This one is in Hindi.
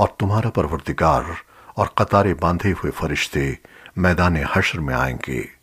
और तुम्हारा परवरदिगार और कतारे बांधे हुए फरिश्ते मैदान हश्र में आएँगे।